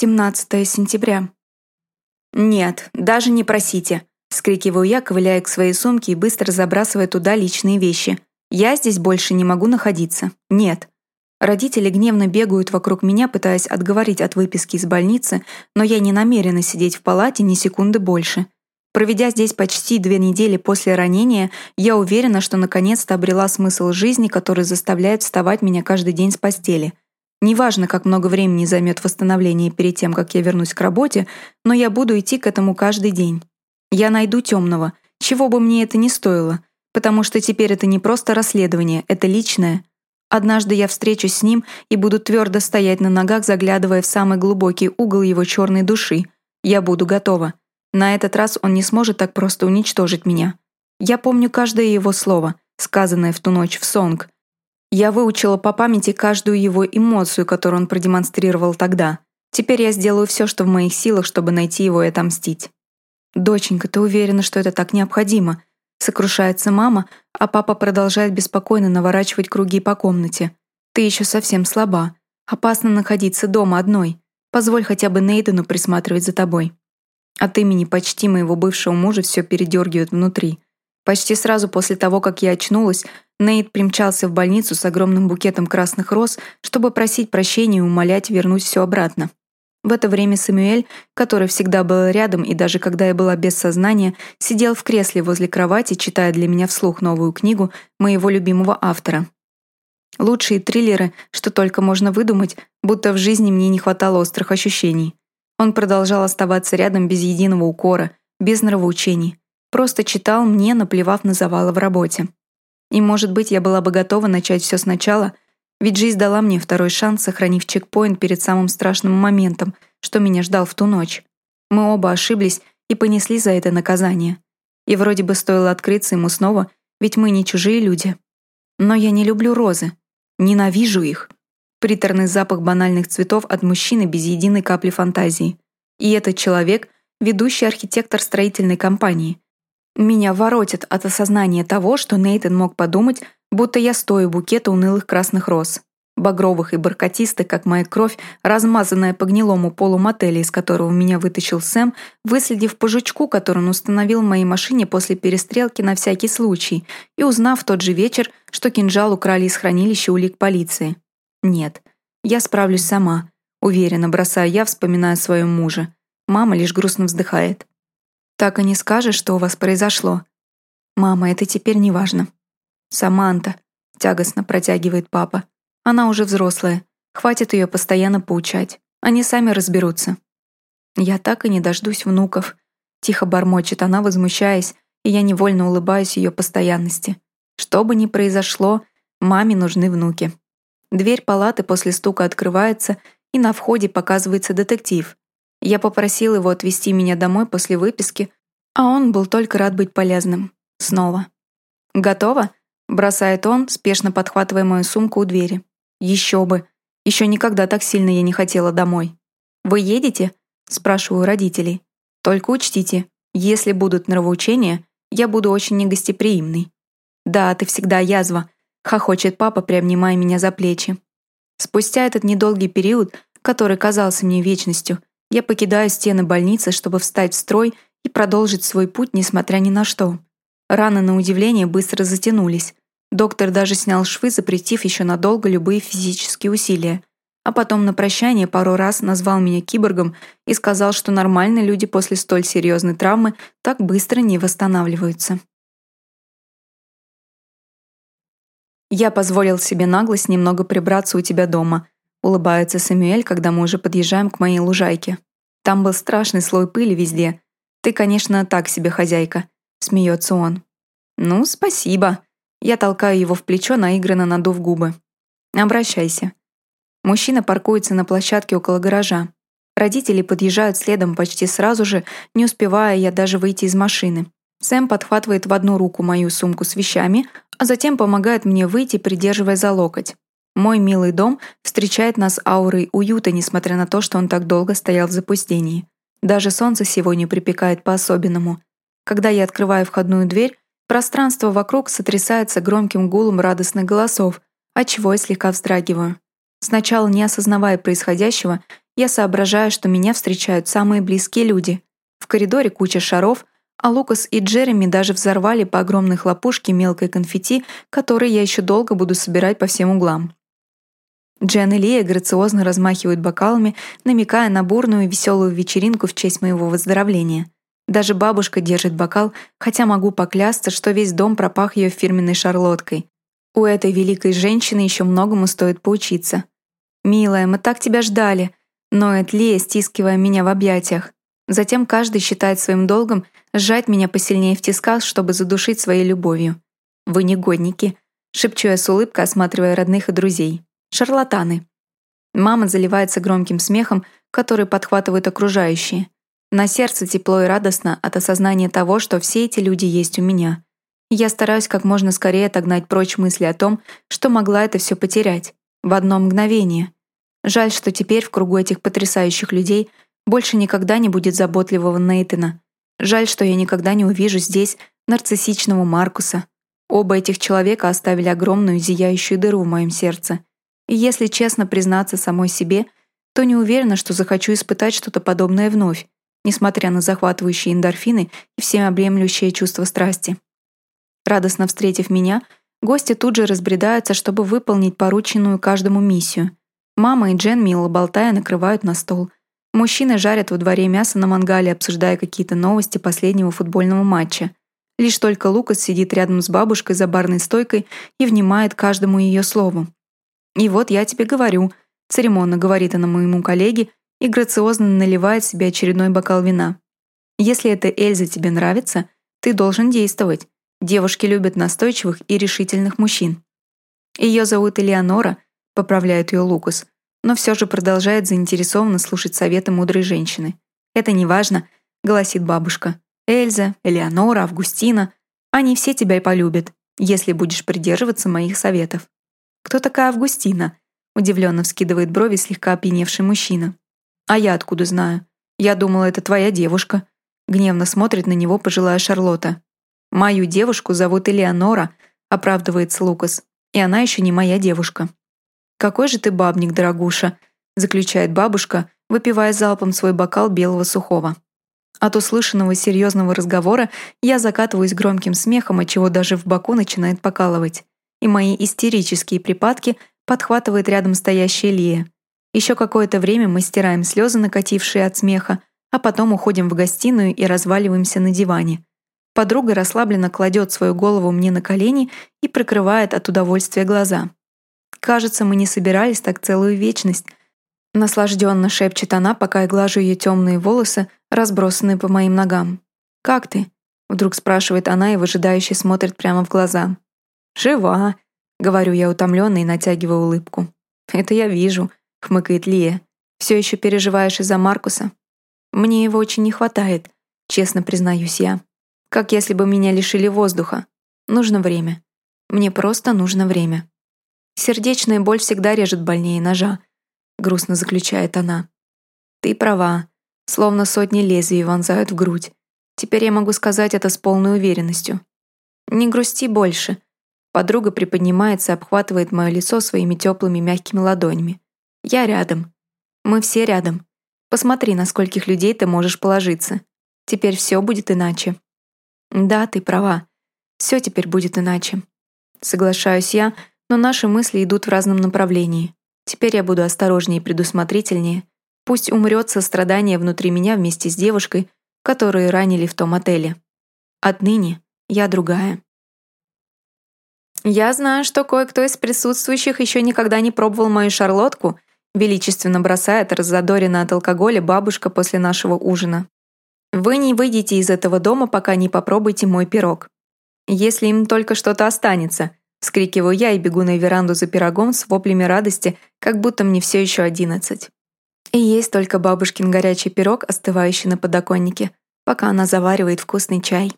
17 сентября. «Нет, даже не просите», — вскрикиваю я, ковыляя к своей сумке и быстро забрасывая туда личные вещи. «Я здесь больше не могу находиться. Нет». Родители гневно бегают вокруг меня, пытаясь отговорить от выписки из больницы, но я не намерена сидеть в палате ни секунды больше. Проведя здесь почти две недели после ранения, я уверена, что наконец-то обрела смысл жизни, который заставляет вставать меня каждый день с постели. Неважно, как много времени займет восстановление перед тем, как я вернусь к работе, но я буду идти к этому каждый день. Я найду темного, чего бы мне это ни стоило, потому что теперь это не просто расследование, это личное. Однажды я встречусь с ним и буду твердо стоять на ногах, заглядывая в самый глубокий угол его черной души. Я буду готова. На этот раз он не сможет так просто уничтожить меня. Я помню каждое его слово, сказанное в ту ночь в сонг, я выучила по памяти каждую его эмоцию, которую он продемонстрировал тогда. Теперь я сделаю все, что в моих силах, чтобы найти его и отомстить. «Доченька, ты уверена, что это так необходимо?» Сокрушается мама, а папа продолжает беспокойно наворачивать круги по комнате. «Ты еще совсем слаба. Опасно находиться дома одной. Позволь хотя бы Нейдену присматривать за тобой». От имени почти моего бывшего мужа все передергивает внутри. Почти сразу после того, как я очнулась, Нейт примчался в больницу с огромным букетом красных роз, чтобы просить прощения и умолять вернуть все обратно. В это время Самюэль, который всегда был рядом и даже когда я была без сознания, сидел в кресле возле кровати, читая для меня вслух новую книгу моего любимого автора. Лучшие триллеры, что только можно выдумать, будто в жизни мне не хватало острых ощущений. Он продолжал оставаться рядом без единого укора, без нравоучений. Просто читал мне, наплевав на завалы в работе. И, может быть, я была бы готова начать все сначала, ведь жизнь дала мне второй шанс, сохранив чекпоинт перед самым страшным моментом, что меня ждал в ту ночь. Мы оба ошиблись и понесли за это наказание. И вроде бы стоило открыться ему снова, ведь мы не чужие люди. Но я не люблю розы. Ненавижу их. Приторный запах банальных цветов от мужчины без единой капли фантазии. И этот человек — ведущий архитектор строительной компании — меня воротит от осознания того, что Нейтан мог подумать, будто я стою букета унылых красных роз. Багровых и бархатистых, как моя кровь, размазанная по гнилому полу мотеля, из которого меня вытащил Сэм, выследив по жучку, который он установил в моей машине после перестрелки на всякий случай, и узнав в тот же вечер, что кинжал украли из хранилища улик полиции. Нет, я справлюсь сама, уверенно бросаю я, вспоминая своего мужа. Мама лишь грустно вздыхает. Так и не скажешь, что у вас произошло. Мама, это теперь не важно. Саманта, тягостно протягивает папа. Она уже взрослая. Хватит ее постоянно поучать. Они сами разберутся. Я так и не дождусь внуков. Тихо бормочет она, возмущаясь, и я невольно улыбаюсь ее постоянности. Что бы ни произошло, маме нужны внуки. Дверь палаты после стука открывается, и на входе показывается детектив. Я попросил его отвезти меня домой после выписки, а он был только рад быть полезным. Снова. «Готово?» — бросает он, спешно подхватывая мою сумку у двери. «Еще бы! Еще никогда так сильно я не хотела домой». «Вы едете?» — спрашиваю родителей. «Только учтите, если будут нравоучения, я буду очень негостеприимный». «Да, ты всегда язва», — хохочет папа, приобнимая меня за плечи. Спустя этот недолгий период, который казался мне вечностью, я покидаю стены больницы, чтобы встать в строй и продолжить свой путь, несмотря ни на что. Раны, на удивление, быстро затянулись. Доктор даже снял швы, запретив еще надолго любые физические усилия. А потом на прощание пару раз назвал меня киборгом и сказал, что нормальные люди после столь серьезной травмы так быстро не восстанавливаются. Я позволил себе наглость немного прибраться у тебя дома, Улыбается Самюэль, когда мы уже подъезжаем к моей лужайке. Там был страшный слой пыли везде. Ты, конечно, так себе хозяйка. Смеется он. Ну, спасибо. Я толкаю его в плечо, наигранно надув губы. Обращайся. Мужчина паркуется на площадке около гаража. Родители подъезжают следом почти сразу же, не успевая я даже выйти из машины. Сэм подхватывает в одну руку мою сумку с вещами, а затем помогает мне выйти, придерживая за локоть. Мой милый дом встречает нас аурой уюта, несмотря на то, что он так долго стоял в запустении. Даже солнце сегодня припекает по-особенному. Когда я открываю входную дверь, пространство вокруг сотрясается громким гулом радостных голосов, отчего я слегка вздрагиваю. Сначала, не осознавая происходящего, я соображаю, что меня встречают самые близкие люди. В коридоре куча шаров, а Лукас и Джереми даже взорвали по огромной хлопушке мелкой конфетти, которые я еще долго буду собирать по всем углам. Джен и Лия грациозно размахивают бокалами, намекая на бурную веселую вечеринку в честь моего выздоровления. Даже бабушка держит бокал, хотя могу поклясться, что весь дом пропах ее фирменной шарлоткой. У этой великой женщины еще многому стоит поучиться. «Милая, мы так тебя ждали», — ноет Лия, стискивая меня в объятиях. Затем каждый считает своим долгом сжать меня посильнее в тисках, чтобы задушить своей любовью. «Вы негодники», — шепчу я с улыбкой, осматривая родных и друзей. «Шарлатаны». Мама заливается громким смехом, который подхватывают окружающие. На сердце тепло и радостно от осознания того, что все эти люди есть у меня. Я стараюсь как можно скорее отогнать прочь мысли о том, что могла это все потерять. В одно мгновение. Жаль, что теперь в кругу этих потрясающих людей больше никогда не будет заботливого Нейтана. Жаль, что я никогда не увижу здесь нарциссичного Маркуса. Оба этих человека оставили огромную зияющую дыру в моем сердце. И если честно признаться самой себе, то не уверена, что захочу испытать что-то подобное вновь, несмотря на захватывающие эндорфины и всеобъемлющее чувство страсти. Радостно встретив меня, гости тут же разбредаются, чтобы выполнить порученную каждому миссию. Мама и Джен, мило болтая, накрывают на стол. Мужчины жарят во дворе мясо на мангале, обсуждая какие-то новости последнего футбольного матча. Лишь только Лукас сидит рядом с бабушкой за барной стойкой и внимает каждому ее слову. «И вот я тебе говорю», — церемонно говорит она моему коллеге и грациозно наливает себе очередной бокал вина. «Если эта Эльза тебе нравится, ты должен действовать. Девушки любят настойчивых и решительных мужчин. Ее зовут Элеонора, поправляет ее Лукас, но все же продолжает заинтересованно слушать советы мудрой женщины. «Это не важно», — гласит бабушка. «Эльза, Элеонора, Августина — они все тебя полюбят, если будешь придерживаться моих советов». «Кто такая Августина?» — удивленно вскидывает брови слегка опьяневший мужчина. «А я откуда знаю? Я думала, это твоя девушка». Гневно смотрит на него пожилая Шарлотта. «Мою девушку зовут Элеонора», — оправдывается Лукас. «И она еще не моя девушка». «Какой же ты бабник, дорогуша», — заключает бабушка, выпивая залпом свой бокал белого сухого. От услышанного серьезного разговора я закатываюсь громким смехом, отчего даже в боку начинает покалывать. И мои истерические припадки подхватывает рядом стоящая Лия. Еще какое-то время мы стираем слезы, накатившие от смеха, а потом уходим в гостиную и разваливаемся на диване. Подруга расслабленно кладет свою голову мне на колени и прикрывает от удовольствия глаза. «Кажется, мы не собирались так целую вечность», Наслажденно шепчет она, пока я глажу ее темные волосы, разбросанные по моим ногам. «Как ты?» Вдруг спрашивает она и выжидающе смотрит прямо в глаза. «Жива», — говорю я утомленно и натягиваю улыбку. «Это я вижу», — хмыкает Лия. «Все еще переживаешь из-за Маркуса?» «Мне его очень не хватает», — честно признаюсь я. Как если бы меня лишили воздуха. Нужно время. Мне просто нужно время. Сердечная боль всегда режет больнее ножа, грустно заключает она. Ты права. Словно сотни лезвий вонзают в грудь. Теперь я могу сказать это с полной уверенностью. Не грусти больше. Подруга приподнимается обхватывает мое лицо своими теплыми мягкими ладонями. Я рядом. Мы все рядом. Посмотри, на скольких людей ты можешь положиться. Теперь все будет иначе. Да, ты права. Все теперь будет иначе. Соглашаюсь я, но наши мысли идут в разном направлении. Теперь я буду осторожнее и предусмотрительнее. Пусть умрет сострадание внутри меня вместе с девушкой, которую ранили в том отеле. Отныне я другая. «Я знаю, что кое-кто из присутствующих еще никогда не пробовал мою шарлотку», величественно бросает раззадоренно от алкоголя бабушка после нашего ужина. Вы не выйдете из этого дома, пока не попробуете мой пирог. Если им только что-то останется, вскрикиваю я и бегу на веранду за пирогом с воплями радости, как будто мне все еще одиннадцать. И есть только бабушкин горячий пирог, остывающий на подоконнике, пока она заваривает вкусный чай.